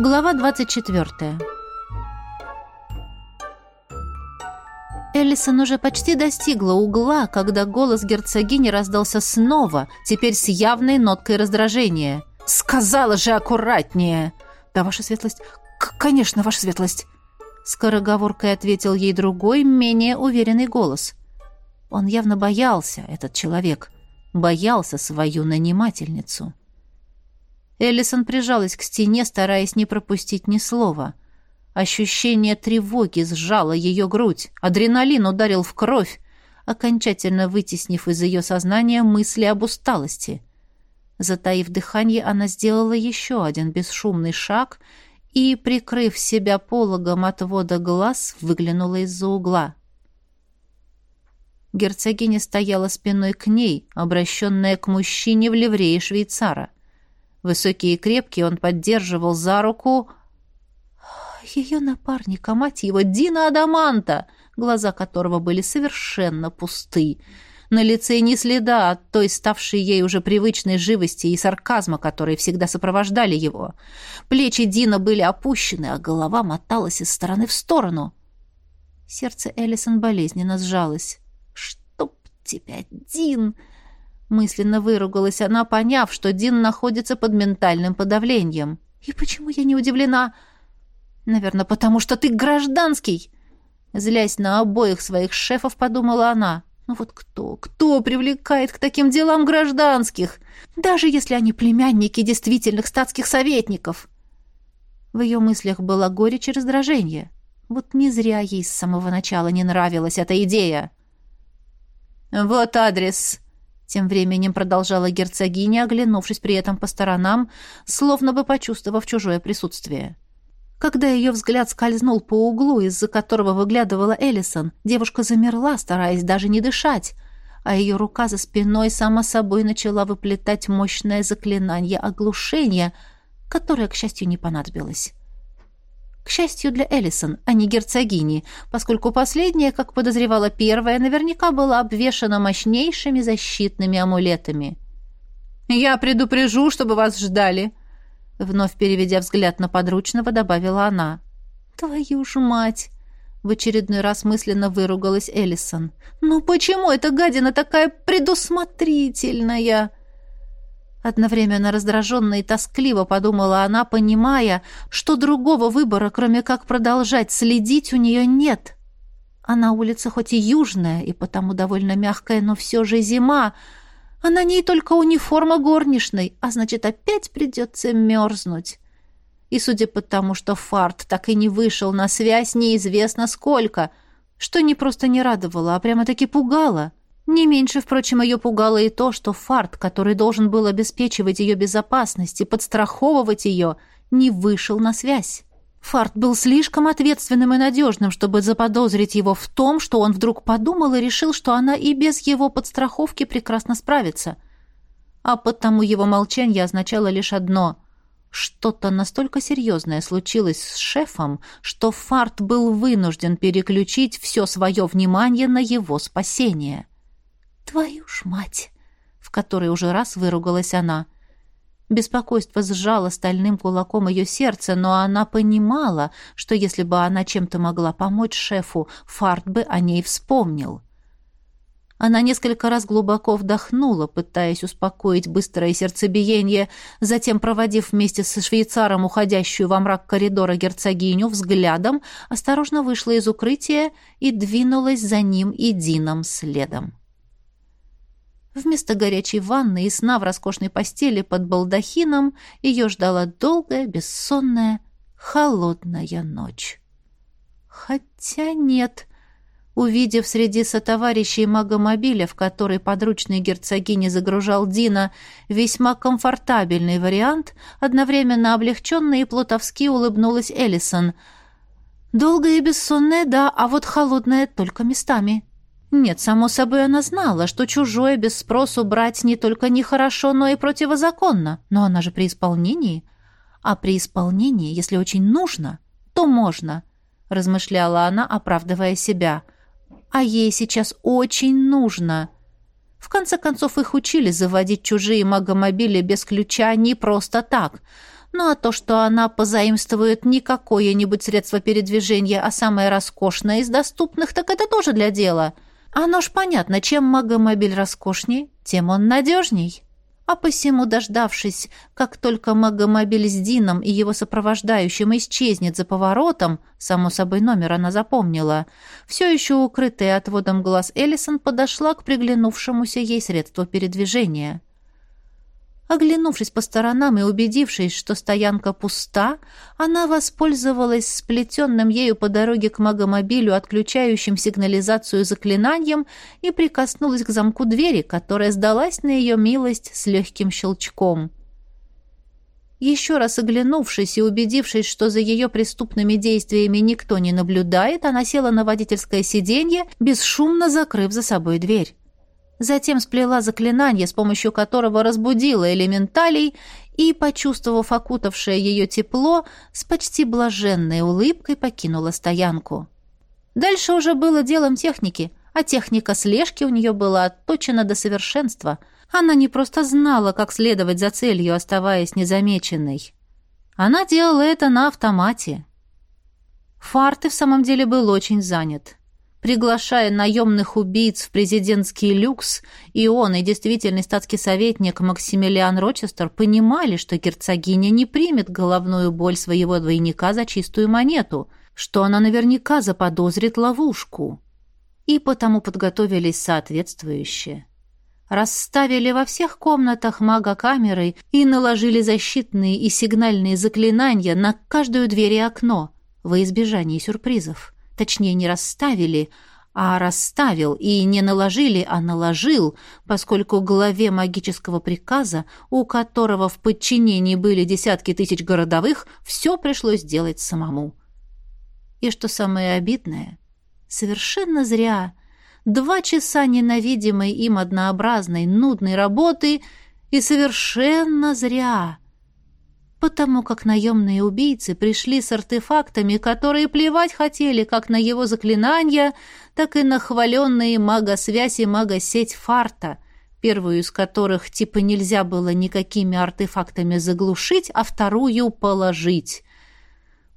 Глава 24. Эллисон уже почти достигла угла, когда голос герцогини раздался снова, теперь с явной ноткой раздражения. «Сказала же аккуратнее!» «Да, ваша светлость...» «Конечно, ваша светлость!» Скороговоркой ответил ей другой, менее уверенный голос. Он явно боялся, этот человек. Боялся свою нанимательницу. Эллисон прижалась к стене, стараясь не пропустить ни слова. Ощущение тревоги сжало ее грудь. Адреналин ударил в кровь, окончательно вытеснив из ее сознания мысли об усталости. Затаив дыхание, она сделала еще один бесшумный шаг и, прикрыв себя пологом отвода глаз, выглянула из-за угла. Герцогиня стояла спиной к ней, обращенная к мужчине в ливрее швейцара — Высокий и крепкий он поддерживал за руку... Ее напарника, мать его, Дина Адаманта, глаза которого были совершенно пусты. На лице ни следа от той, ставшей ей уже привычной живости и сарказма, которые всегда сопровождали его. Плечи Дина были опущены, а голова моталась из стороны в сторону. Сердце Эллисон болезненно сжалось. «Чтоб тебя, Дин!» Мысленно выругалась она, поняв, что Дин находится под ментальным подавлением. «И почему я не удивлена?» «Наверное, потому что ты гражданский!» Злясь на обоих своих шефов, подумала она. «Ну вот кто, кто привлекает к таким делам гражданских? Даже если они племянники действительных статских советников!» В ее мыслях было горечь и раздражение. Вот не зря ей с самого начала не нравилась эта идея. «Вот адрес», тем временем продолжала герцогиня, оглянувшись при этом по сторонам, словно бы почувствовав чужое присутствие. Когда ее взгляд скользнул по углу, из-за которого выглядывала Эллисон, девушка замерла, стараясь даже не дышать, а ее рука за спиной сама собой начала выплетать мощное заклинание оглушения, которое, к счастью, не понадобилось. К счастью для Эллисон, а не герцогини, поскольку последняя, как подозревала первая, наверняка была обвешана мощнейшими защитными амулетами. «Я предупрежу, чтобы вас ждали», — вновь переведя взгляд на подручного, добавила она. «Твою ж мать!» — в очередной раз мысленно выругалась Эллисон. «Ну почему эта гадина такая предусмотрительная?» Одновременно раздраженно и тоскливо подумала она, понимая, что другого выбора, кроме как продолжать следить, у нее нет. А на улице хоть и южная, и потому довольно мягкая, но все же зима, а на ней только униформа горничной, а значит, опять придется мерзнуть. И судя по тому, что Фарт так и не вышел на связь, неизвестно сколько, что не просто не радовало, а прямо-таки пугало — не меньше, впрочем, ее пугало и то, что фарт, который должен был обеспечивать ее безопасность и подстраховывать ее, не вышел на связь. Фарт был слишком ответственным и надежным, чтобы заподозрить его в том, что он вдруг подумал и решил, что она и без его подстраховки прекрасно справится. А потому его молчание означало лишь одно — что-то настолько серьезное случилось с шефом, что Фарт был вынужден переключить все свое внимание на его спасение. «Твою ж мать!» — в который уже раз выругалась она. Беспокойство сжало стальным кулаком ее сердце, но она понимала, что если бы она чем-то могла помочь шефу, Фарт бы о ней вспомнил. Она несколько раз глубоко вдохнула, пытаясь успокоить быстрое сердцебиение, затем, проводив вместе со швейцаром уходящую во мрак коридора герцогиню взглядом, осторожно вышла из укрытия и двинулась за ним и Дином следом. Вместо горячей ванны и сна в роскошной постели под балдахином ее ждала долгая, бессонная, холодная ночь. Хотя нет. Увидев среди сотоварищей магомобиля, в который подручный герцогини загружал Дина, весьма комфортабельный вариант, одновременно облегченная и плутовски улыбнулась Эллисон. «Долгая и бессонная, да, а вот холодная только местами». Нет, само собой она знала, что чужое без спросу брать не только нехорошо, но и противозаконно. Но она же при исполнении. А при исполнении, если очень нужно, то можно, размышляла она, оправдывая себя. А ей сейчас очень нужно. В конце концов, их учили заводить чужие магомобили без ключа не просто так. Ну а то, что она позаимствует не какое-нибудь средство передвижения, а самое роскошное из доступных, так это тоже для дела. Оно ж понятно, чем магомобиль роскошней, тем он надежней. А посему, дождавшись, как только магомобиль с Дином и его сопровождающим исчезнет за поворотом, само собой номер она запомнила, все еще укрытая отводом глаз Эллисон подошла к приглянувшемуся ей средству передвижения. Оглянувшись по сторонам и убедившись, что стоянка пуста, она воспользовалась сплетенным ею по дороге к магомобилю, отключающим сигнализацию заклинанием, и прикоснулась к замку двери, которая сдалась на ее милость с легким щелчком. Еще раз оглянувшись и убедившись, что за ее преступными действиями никто не наблюдает, она села на водительское сиденье, бесшумно закрыв за собой дверь. Затем сплела заклинание, с помощью которого разбудила элементалей и, почувствовав окутавшее ее тепло, с почти блаженной улыбкой покинула стоянку. Дальше уже было делом техники, а техника слежки у нее была отточена до совершенства. Она не просто знала, как следовать за целью, оставаясь незамеченной. Она делала это на автомате. Фарт в самом деле был очень занят приглашая наемных убийц в президентский люкс, и он, и действительный статский советник Максимилиан Рочестер понимали, что герцогиня не примет головную боль своего двойника за чистую монету, что она наверняка заподозрит ловушку. И потому подготовились соответствующие. Расставили во всех комнатах мага-камеры и наложили защитные и сигнальные заклинания на каждую дверь и окно во избежание сюрпризов. Точнее, не расставили, а расставил, и не наложили, а наложил, поскольку главе магического приказа, у которого в подчинении были десятки тысяч городовых, все пришлось делать самому. И что самое обидное, совершенно зря. Два часа ненавидимой им однообразной, нудной работы и совершенно зря потому как наемные убийцы пришли с артефактами, которые плевать хотели как на его заклинания, так и на хваленные мага-связь и мага-сеть фарта, первую из которых типа нельзя было никакими артефактами заглушить, а вторую положить.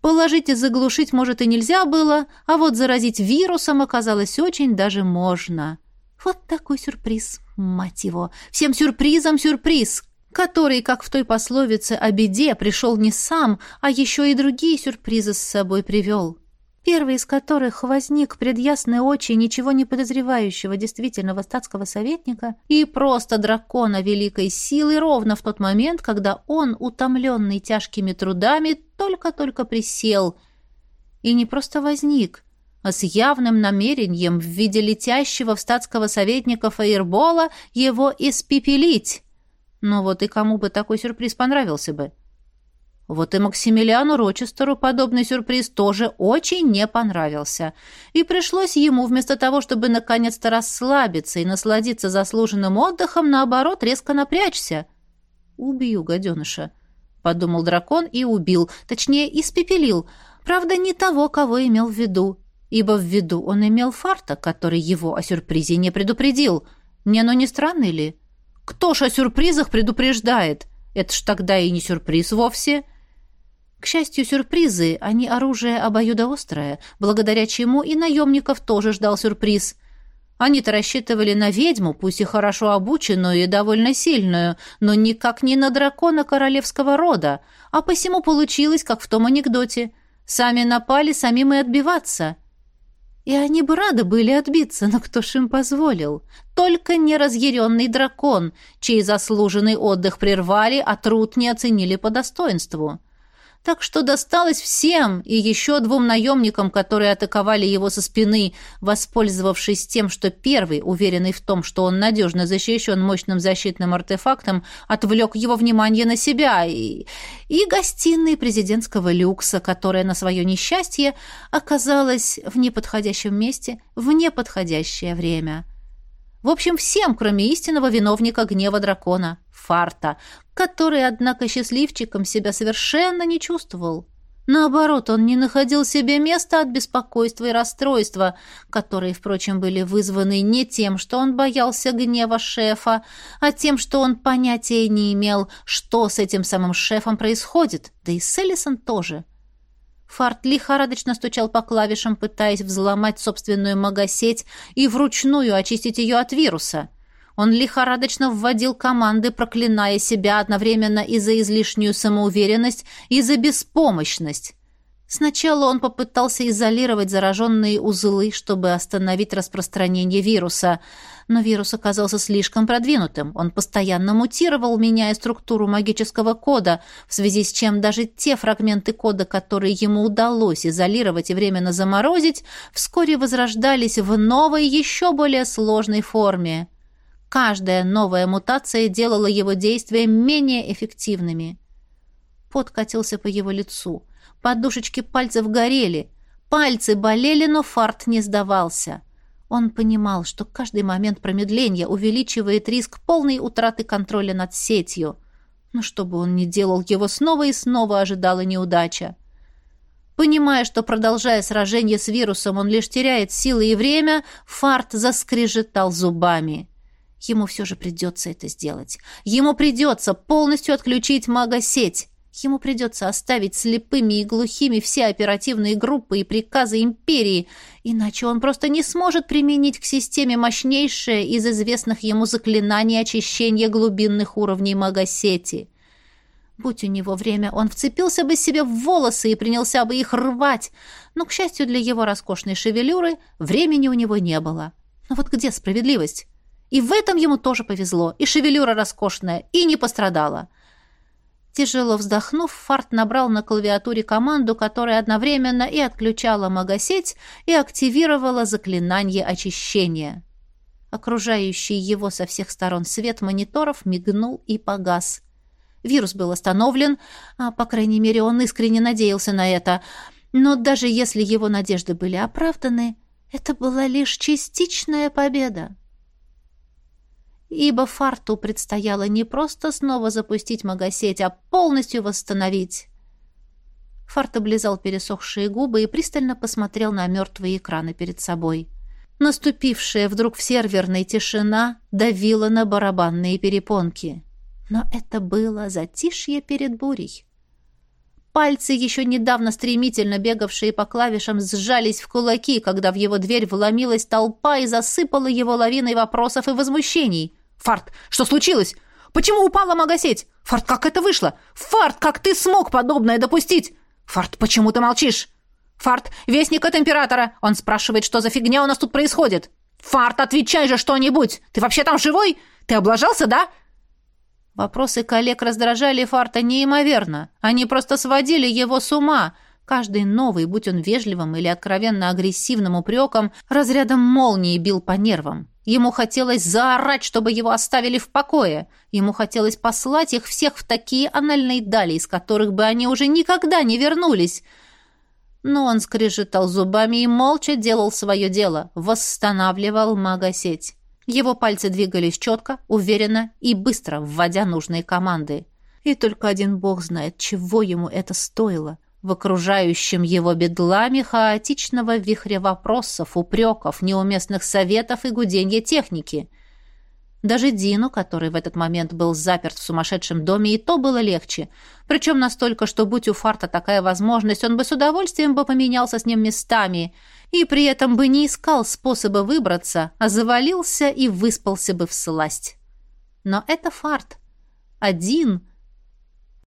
Положить и заглушить, может, и нельзя было, а вот заразить вирусом оказалось очень даже можно. Вот такой сюрприз, мать его. Всем сюрпризом сюрприз, который, как в той пословице о беде, пришел не сам, а еще и другие сюрпризы с собой привел. Первый из которых возник пред очи ничего не подозревающего действительного статского советника и просто дракона великой силы ровно в тот момент, когда он, утомленный тяжкими трудами, только-только присел. И не просто возник, а с явным намерением в виде летящего в статского советника фаербола его испепелить. Но вот и кому бы такой сюрприз понравился бы? Вот и Максимилиану Рочестеру подобный сюрприз тоже очень не понравился. И пришлось ему, вместо того, чтобы наконец-то расслабиться и насладиться заслуженным отдыхом, наоборот, резко напрячься. «Убью гаденыша», — подумал дракон и убил, точнее, испепелил. Правда, не того, кого имел в виду, ибо в виду он имел фарта, который его о сюрпризе не предупредил. Не, ну не странный ли?» Кто ж о сюрпризах предупреждает? Это ж тогда и не сюрприз вовсе. К счастью, сюрпризы, они оружие обоюдоострое, благодаря чему и наемников тоже ждал сюрприз. Они-то рассчитывали на ведьму, пусть и хорошо обученную и довольно сильную, но никак не на дракона королевского рода, а посему получилось, как в том анекдоте. Сами напали, самим и отбиваться. И они бы рады были отбиться, но кто ж им позволил? Только не разъяренный дракон, чей заслуженный отдых прервали, а труд не оценили по достоинству. Так что досталось всем и еще двум наемникам, которые атаковали его со спины, воспользовавшись тем, что первый, уверенный в том, что он надежно защищен мощным защитным артефактом, отвлек его внимание на себя, и, и гостиной президентского люкса, которая на свое несчастье оказалась в неподходящем месте в неподходящее время. В общем, всем, кроме истинного виновника гнева дракона, Фарта, который, однако, счастливчиком себя совершенно не чувствовал. Наоборот, он не находил себе места от беспокойства и расстройства, которые, впрочем, были вызваны не тем, что он боялся гнева шефа, а тем, что он понятия не имел, что с этим самым шефом происходит, да и с Эллисон тоже. Фарт лихорадочно стучал по клавишам, пытаясь взломать собственную магосеть и вручную очистить ее от вируса — он лихорадочно вводил команды, проклиная себя одновременно и за излишнюю самоуверенность, и за беспомощность. Сначала он попытался изолировать зараженные узлы, чтобы остановить распространение вируса, но вирус оказался слишком продвинутым. Он постоянно мутировал, меняя структуру магического кода, в связи с чем даже те фрагменты кода, которые ему удалось изолировать и временно заморозить, вскоре возрождались в новой, еще более сложной форме. Каждая новая мутация делала его действия менее эффективными. Пот катился по его лицу. Подушечки пальцев горели. Пальцы болели, но фарт не сдавался. Он понимал, что каждый момент промедления увеличивает риск полной утраты контроля над сетью. Но что бы он ни делал, его снова и снова ожидала неудача. Понимая, что, продолжая сражение с вирусом, он лишь теряет силы и время, Фарт заскрежетал зубами. Ему все же придется это сделать. Ему придется полностью отключить мага-сеть. Ему придется оставить слепыми и глухими все оперативные группы и приказы империи, иначе он просто не сможет применить к системе мощнейшее из известных ему заклинаний очищения глубинных уровней мага-сети. Будь у него время, он вцепился бы себе в волосы и принялся бы их рвать, но, к счастью для его роскошной шевелюры, времени у него не было. Но вот где справедливость? И в этом ему тоже повезло, и шевелюра роскошная, и не пострадала. Тяжело вздохнув, Фарт набрал на клавиатуре команду, которая одновременно и отключала магосеть, и активировала заклинание очищения. Окружающий его со всех сторон свет мониторов мигнул и погас. Вирус был остановлен, а, по крайней мере, он искренне надеялся на это. Но даже если его надежды были оправданы, это была лишь частичная победа ибо Фарту предстояло не просто снова запустить магосеть, а полностью восстановить. Фарт облизал пересохшие губы и пристально посмотрел на мертвые экраны перед собой. Наступившая вдруг в серверной тишина давила на барабанные перепонки. Но это было затишье перед бурей. Пальцы, еще недавно стремительно бегавшие по клавишам, сжались в кулаки, когда в его дверь вломилась толпа и засыпала его лавиной вопросов и возмущений. «Фарт, что случилось? Почему упала магосеть? Фарт, как это вышло? Фарт, как ты смог подобное допустить? Фарт, почему ты молчишь? Фарт, вестник от императора. Он спрашивает, что за фигня у нас тут происходит. Фарт, отвечай же что-нибудь. Ты вообще там живой? Ты облажался, да?» Вопросы коллег раздражали Фарта неимоверно. Они просто сводили его с ума. Каждый новый, будь он вежливым или откровенно агрессивным упреком, разрядом молнии бил по нервам. Ему хотелось заорать, чтобы его оставили в покое. Ему хотелось послать их всех в такие анальные дали, из которых бы они уже никогда не вернулись. Но он скрежетал зубами и молча делал свое дело, восстанавливал магосеть. Его пальцы двигались четко, уверенно и быстро, вводя нужные команды. И только один бог знает, чего ему это стоило в окружающем его бедламе хаотичного вихря вопросов, упреков, неуместных советов и гуденья техники. Даже Дину, который в этот момент был заперт в сумасшедшем доме, и то было легче. Причем настолько, что, будь у Фарта такая возможность, он бы с удовольствием бы поменялся с ним местами и при этом бы не искал способа выбраться, а завалился и выспался бы в сласть. Но это Фарт. Один —